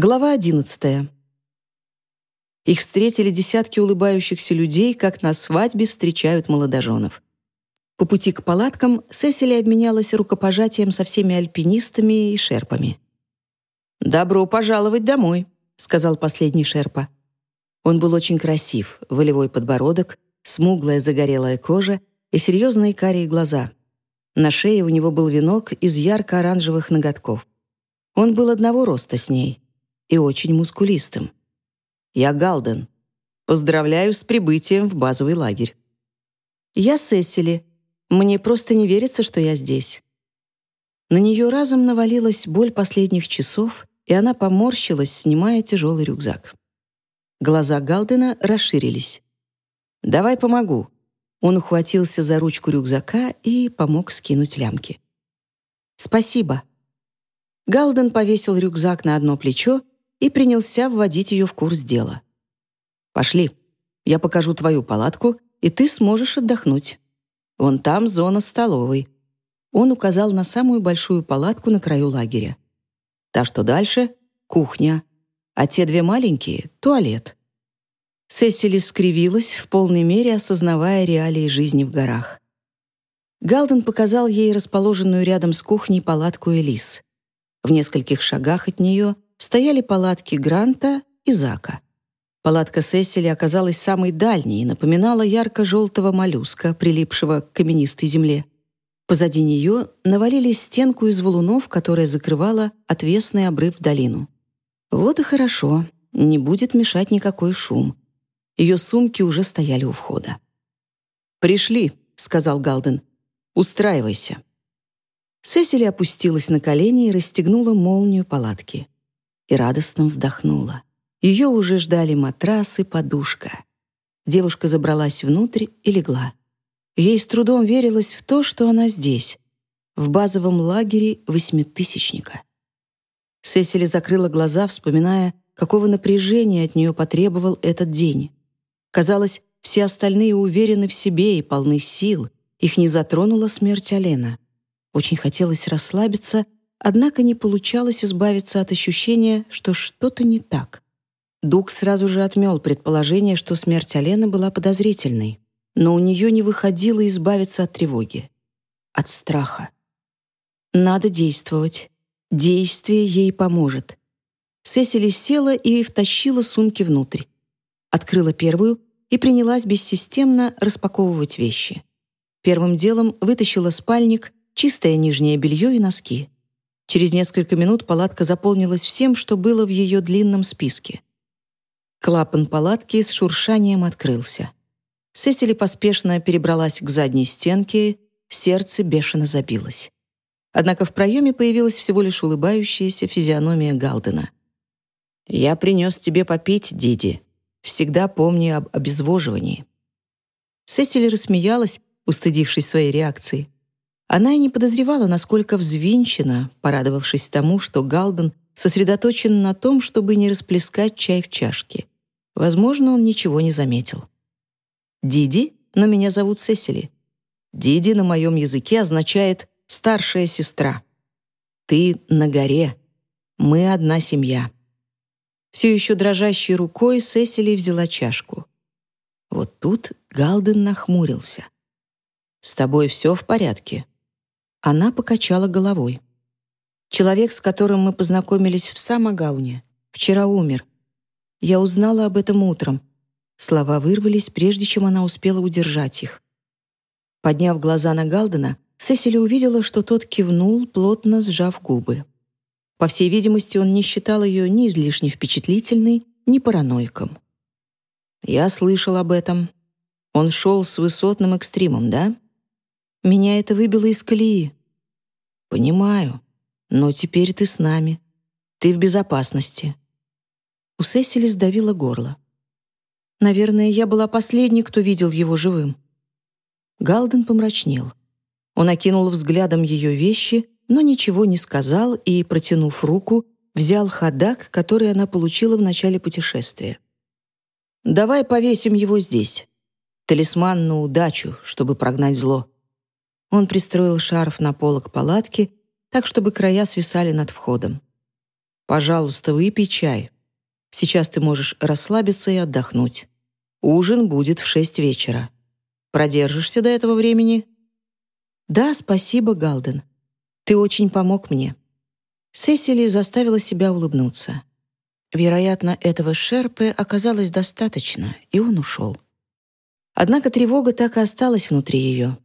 Глава одиннадцатая. Их встретили десятки улыбающихся людей, как на свадьбе встречают молодоженов. По пути к палаткам Сесили обменялась рукопожатием со всеми альпинистами и шерпами. «Добро пожаловать домой», — сказал последний шерпа. Он был очень красив, волевой подбородок, смуглая загорелая кожа и серьезные карие глаза. На шее у него был венок из ярко-оранжевых ноготков. Он был одного роста с ней и очень мускулистым. «Я Галден. Поздравляю с прибытием в базовый лагерь». «Я Сесили. Мне просто не верится, что я здесь». На нее разом навалилась боль последних часов, и она поморщилась, снимая тяжелый рюкзак. Глаза Галдена расширились. «Давай помогу». Он ухватился за ручку рюкзака и помог скинуть лямки. «Спасибо». Галден повесил рюкзак на одно плечо и принялся вводить ее в курс дела. «Пошли. Я покажу твою палатку, и ты сможешь отдохнуть. Вон там зона столовой». Он указал на самую большую палатку на краю лагеря. Та, что дальше — кухня, а те две маленькие — туалет. Сесили скривилась, в полной мере осознавая реалии жизни в горах. Галден показал ей расположенную рядом с кухней палатку Элис. В нескольких шагах от нее стояли палатки Гранта и Зака. Палатка Сесили оказалась самой дальней и напоминала ярко-желтого моллюска, прилипшего к каменистой земле. Позади нее навалили стенку из валунов, которая закрывала отвесный обрыв в долину. Вот и хорошо, не будет мешать никакой шум. Ее сумки уже стояли у входа. «Пришли», — сказал Галден. «Устраивайся». Сесили опустилась на колени и расстегнула молнию палатки. И радостно вздохнула. Ее уже ждали матрас и подушка. Девушка забралась внутрь и легла. Ей с трудом верилось в то, что она здесь, в базовом лагере восьмитысячника. Сесили закрыла глаза, вспоминая, какого напряжения от нее потребовал этот день. Казалось, все остальные уверены в себе и полны сил. Их не затронула смерть Алена. Очень хотелось расслабиться, однако не получалось избавиться от ощущения, что что-то не так. Дуг сразу же отмел предположение, что смерть Алены была подозрительной но у нее не выходило избавиться от тревоги, от страха. Надо действовать. Действие ей поможет. Сесили села и втащила сумки внутрь. Открыла первую и принялась бессистемно распаковывать вещи. Первым делом вытащила спальник, чистое нижнее белье и носки. Через несколько минут палатка заполнилась всем, что было в ее длинном списке. Клапан палатки с шуршанием открылся. Сесили поспешно перебралась к задней стенке, сердце бешено забилось. Однако в проеме появилась всего лишь улыбающаяся физиономия Галдена. «Я принес тебе попить, Диди. Всегда помни об обезвоживании». Сесили рассмеялась, устыдившись своей реакции. Она и не подозревала, насколько взвинчена, порадовавшись тому, что Галден сосредоточен на том, чтобы не расплескать чай в чашке. Возможно, он ничего не заметил. Диди, но меня зовут Сесили. Диди на моем языке означает «старшая сестра». Ты на горе. Мы одна семья. Все еще дрожащей рукой Сесили взяла чашку. Вот тут Галден нахмурился. «С тобой все в порядке?» Она покачала головой. «Человек, с которым мы познакомились в Самогауне, вчера умер. Я узнала об этом утром, Слова вырвались, прежде чем она успела удержать их. Подняв глаза на Галдена, Сесили увидела, что тот кивнул, плотно сжав губы. По всей видимости, он не считал ее ни излишне впечатлительной, ни параноиком. «Я слышал об этом. Он шел с высотным экстримом, да? Меня это выбило из колеи». «Понимаю. Но теперь ты с нами. Ты в безопасности». У Сесили сдавило горло. Наверное, я была последней, кто видел его живым. Галден помрачнел. Он окинул взглядом ее вещи, но ничего не сказал и, протянув руку, взял ходак, который она получила в начале путешествия. «Давай повесим его здесь. Талисман на удачу, чтобы прогнать зло». Он пристроил шарф на полок палатки, так, чтобы края свисали над входом. Пожалуйста, выпей чай. Сейчас ты можешь расслабиться и отдохнуть. Ужин будет в шесть вечера. Продержишься до этого времени?» «Да, спасибо, Галден. Ты очень помог мне». Сесили заставила себя улыбнуться. Вероятно, этого шерпы оказалось достаточно, и он ушел. Однако тревога так и осталась внутри ее.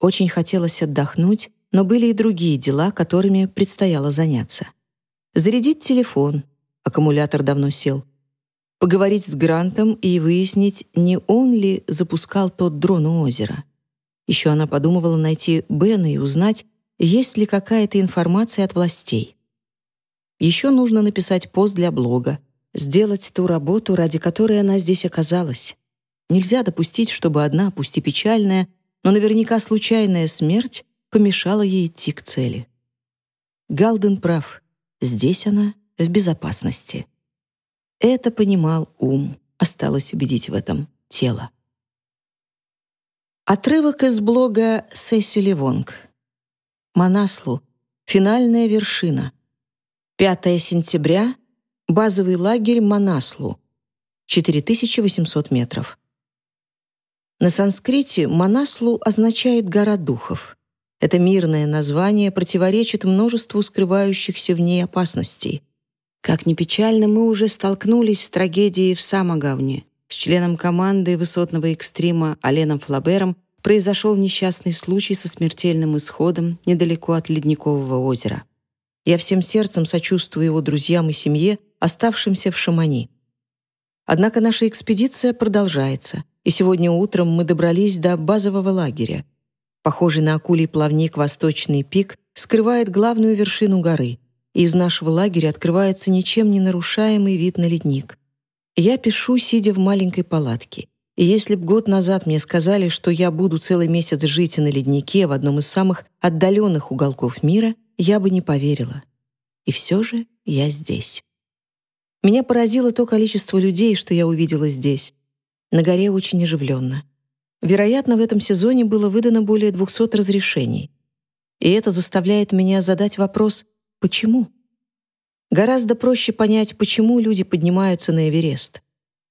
Очень хотелось отдохнуть, но были и другие дела, которыми предстояло заняться. Зарядить телефон, аккумулятор давно сел. Поговорить с Грантом и выяснить, не он ли запускал тот дрон у озера. Еще она подумывала найти Бена и узнать, есть ли какая-то информация от властей. Еще нужно написать пост для блога, сделать ту работу, ради которой она здесь оказалась. Нельзя допустить, чтобы одна, пусть и печальная, но наверняка случайная смерть помешала ей идти к цели. Галден прав. Здесь она в безопасности. Это понимал ум, осталось убедить в этом тело. Отрывок из блога Сесили Вонг. Манаслу. Финальная вершина. 5 сентября. Базовый лагерь Манаслу. 4800 метров. На санскрите Манаслу означает «гора духов». Это мирное название противоречит множеству скрывающихся в ней опасностей. Как ни печально, мы уже столкнулись с трагедией в Самогавне. С членом команды высотного экстрима Оленом Флабером произошел несчастный случай со смертельным исходом недалеко от Ледникового озера. Я всем сердцем сочувствую его друзьям и семье, оставшимся в Шамани. Однако наша экспедиция продолжается — и сегодня утром мы добрались до базового лагеря. Похожий на акулий плавник Восточный пик скрывает главную вершину горы, и из нашего лагеря открывается ничем не нарушаемый вид на ледник. Я пишу, сидя в маленькой палатке. И если б год назад мне сказали, что я буду целый месяц жить на леднике в одном из самых отдаленных уголков мира, я бы не поверила. И все же я здесь. Меня поразило то количество людей, что я увидела здесь. На горе очень оживленно. Вероятно, в этом сезоне было выдано более 200 разрешений. И это заставляет меня задать вопрос «почему?». Гораздо проще понять, почему люди поднимаются на Эверест.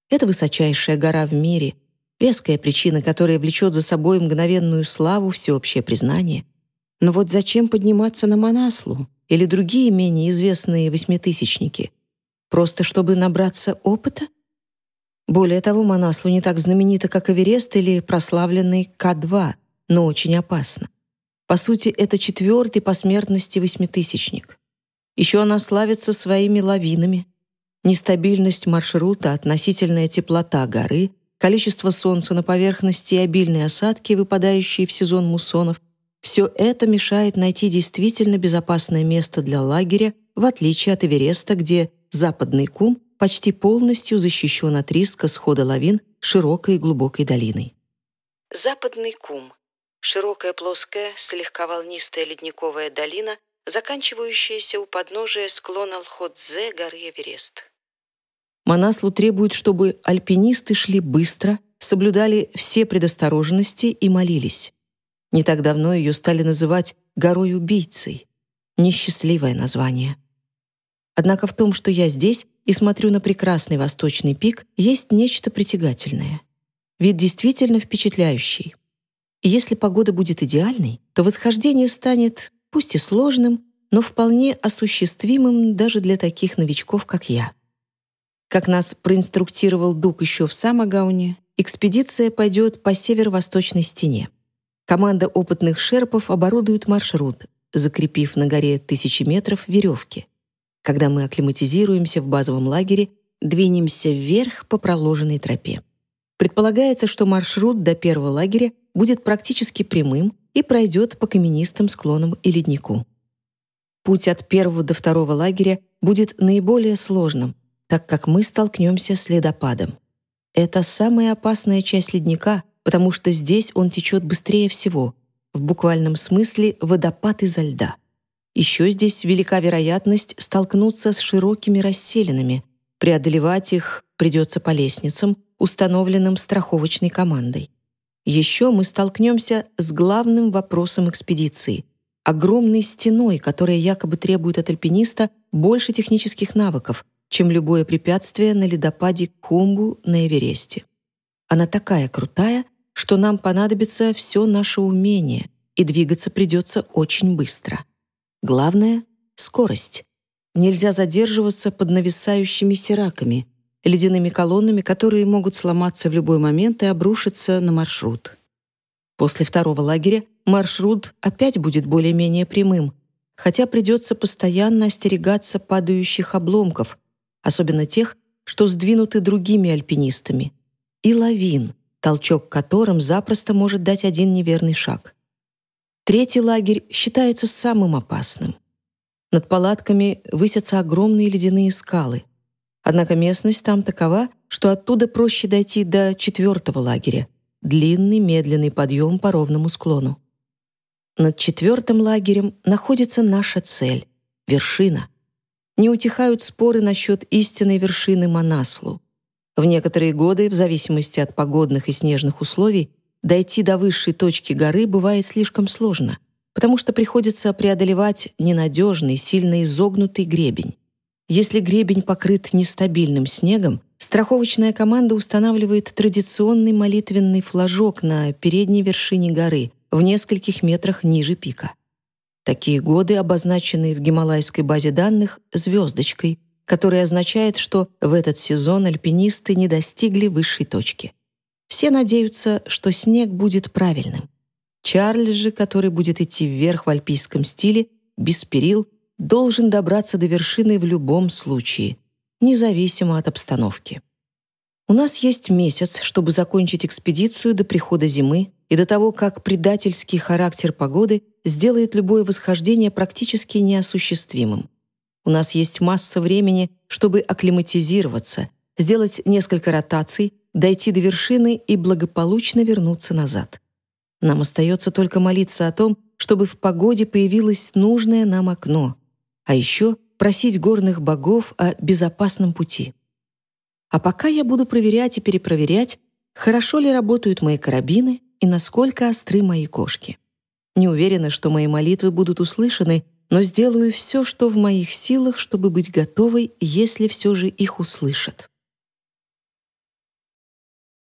Это высочайшая гора в мире, веская причина, которая влечет за собой мгновенную славу, всеобщее признание. Но вот зачем подниматься на Манаслу или другие менее известные восьмитысячники? Просто чтобы набраться опыта? Более того, Манаслу не так знаменита, как Эверест или прославленный К-2, но очень опасно. По сути, это четвертый по смертности восьмитысячник. Еще она славится своими лавинами. Нестабильность маршрута, относительная теплота горы, количество солнца на поверхности и обильные осадки, выпадающие в сезон муссонов, все это мешает найти действительно безопасное место для лагеря, в отличие от Эвереста, где западный кум почти полностью защищен от риска схода лавин широкой и глубокой долиной. Западный Кум — широкая плоская, слегка волнистая ледниковая долина, заканчивающаяся у подножия склона Лходзе горы Эверест. Манаслу требует, чтобы альпинисты шли быстро, соблюдали все предосторожности и молились. Не так давно ее стали называть «горой-убийцей». Несчастливое название. Однако в том, что я здесь, и смотрю на прекрасный восточный пик, есть нечто притягательное. Вид действительно впечатляющий. И если погода будет идеальной, то восхождение станет, пусть и сложным, но вполне осуществимым даже для таких новичков, как я. Как нас проинструктировал Дук еще в Самогауне, экспедиция пойдет по северо-восточной стене. Команда опытных шерпов оборудует маршрут, закрепив на горе тысячи метров веревки — когда мы акклиматизируемся в базовом лагере, двинемся вверх по проложенной тропе. Предполагается, что маршрут до первого лагеря будет практически прямым и пройдет по каменистым склонам и леднику. Путь от первого до второго лагеря будет наиболее сложным, так как мы столкнемся с ледопадом. Это самая опасная часть ледника, потому что здесь он течет быстрее всего, в буквальном смысле водопад изо льда. Еще здесь велика вероятность столкнуться с широкими расселинами. Преодолевать их придется по лестницам, установленным страховочной командой. Еще мы столкнемся с главным вопросом экспедиции — огромной стеной, которая якобы требует от альпиниста больше технических навыков, чем любое препятствие на ледопаде Кумбу на Эвересте. Она такая крутая, что нам понадобится все наше умение, и двигаться придется очень быстро. Главное — скорость. Нельзя задерживаться под нависающими сираками, ледяными колоннами, которые могут сломаться в любой момент и обрушиться на маршрут. После второго лагеря маршрут опять будет более-менее прямым, хотя придется постоянно остерегаться падающих обломков, особенно тех, что сдвинуты другими альпинистами, и лавин, толчок которым запросто может дать один неверный шаг. Третий лагерь считается самым опасным. Над палатками высятся огромные ледяные скалы. Однако местность там такова, что оттуда проще дойти до четвертого лагеря — длинный медленный подъем по ровному склону. Над четвертым лагерем находится наша цель — вершина. Не утихают споры насчет истинной вершины Манаслу. В некоторые годы, в зависимости от погодных и снежных условий, дойти до высшей точки горы бывает слишком сложно, потому что приходится преодолевать ненадежный, сильно изогнутый гребень. Если гребень покрыт нестабильным снегом, страховочная команда устанавливает традиционный молитвенный флажок на передней вершине горы в нескольких метрах ниже пика. Такие годы обозначены в гималайской базе данных звездочкой, которая означает, что в этот сезон альпинисты не достигли высшей точки. Все надеются, что снег будет правильным. Чарльз же, который будет идти вверх в альпийском стиле, без перил, должен добраться до вершины в любом случае, независимо от обстановки. У нас есть месяц, чтобы закончить экспедицию до прихода зимы и до того, как предательский характер погоды сделает любое восхождение практически неосуществимым. У нас есть масса времени, чтобы акклиматизироваться, сделать несколько ротаций, дойти до вершины и благополучно вернуться назад. Нам остается только молиться о том, чтобы в погоде появилось нужное нам окно, а еще просить горных богов о безопасном пути. А пока я буду проверять и перепроверять, хорошо ли работают мои карабины и насколько остры мои кошки. Не уверена, что мои молитвы будут услышаны, но сделаю все, что в моих силах, чтобы быть готовой, если все же их услышат.